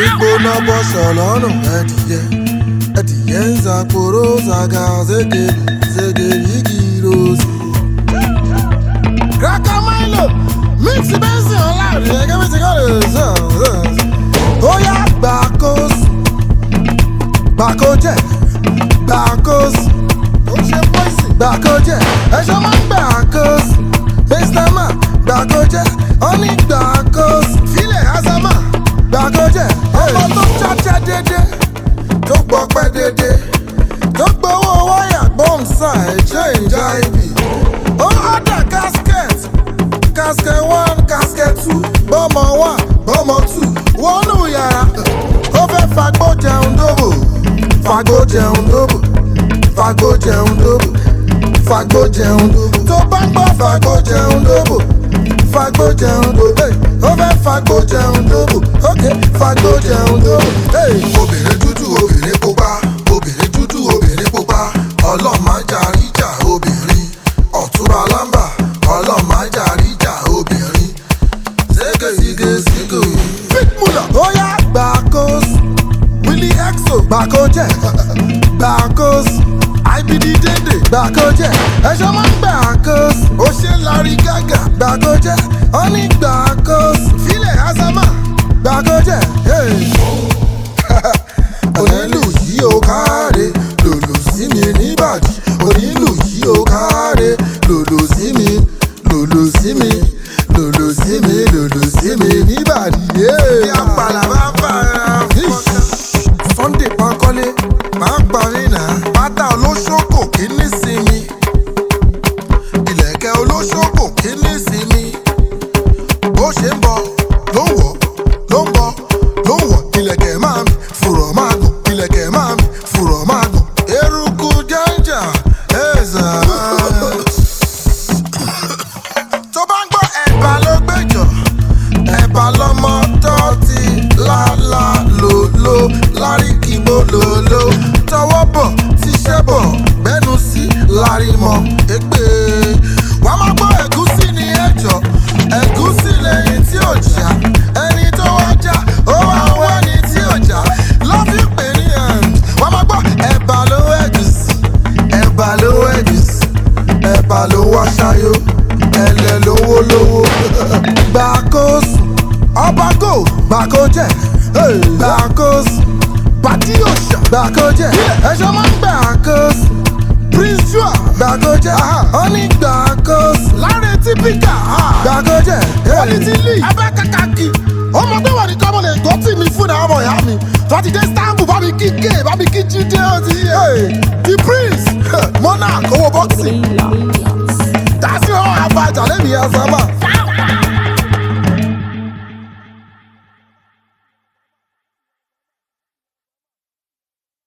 gbígbóná bọ́ sọ̀lọ́rùn ẹ̀dìyẹ ẹ̀dìyẹ ń zàkóró zàgà zégèrè zégèrè igi rose. krakà milo mix bẹ́sì ọ̀la rẹ̀ gẹ́gẹ́ bí ti kọ́ lè sọ ó yá gbàkó sùn gbàkó jẹ gbàkó sùn ó ṣe pọ́ìsì gbàkó ẹ̀ṣọ́ máa ń gbàkó dédé tó gbọ́pẹ́ dédé tó gbowó wáyà bọ́m̀sà ẹ̀jẹ̀ ìjà ibì ó ọ̀dà casket casket one casket two bọ́mọ one bọ́mọ two wọnú yàrá ó fẹ́ fagbó jẹun dóbò fagbó jẹun dóbò fagbó jẹun dóbò fagbó jẹun dóbò tó bá gbọ́ fagbó jẹun dóbò fagbó jẹun dóbò ó fẹ́ fagbó jẹun dóbò pupa tó jẹun tó. obìnrin dúdú obìnrin pupa obìnrin dúdú obìnrin pupa ọlọ́mọ ajárí jà obìnrin ọ̀túnba lámbà ọlọ́mọ ajárí jà obìnrin ségesíge sígò. fitmula ó yá gbàkós willy exo gbàkójẹ gbàkós ibd dèdè gbàkójẹ ẹ̀ṣọ́ máa ń gbàkós ó ṣe lárí gàgà gbàkójẹ ó ní gbàkós dẹ̀. onílù yìí ó káre lòlò sí mi níbàdí onílù yìí ó káre lòlò sí mi lòlò sí mi. gbàkójẹ́ ẹ̀ṣọ́ máa ń gbàkóso prince joa gbàkójẹ́ ó ní gbàkóso láre tí píkà gbàkójẹ́ ó ní ti lì abẹ́ kàkàkì ó mọ pé wọ́n ní kọ́mọ lè gbọ́ tì mí fún àwọn ọmọ ìyá mi fàtidé stambu bá mi kí ké bá mi kí jíde ó ti yé the prince monarch owó bọ́ọ̀sì dá àbájá lẹ́nu ìyá sábà.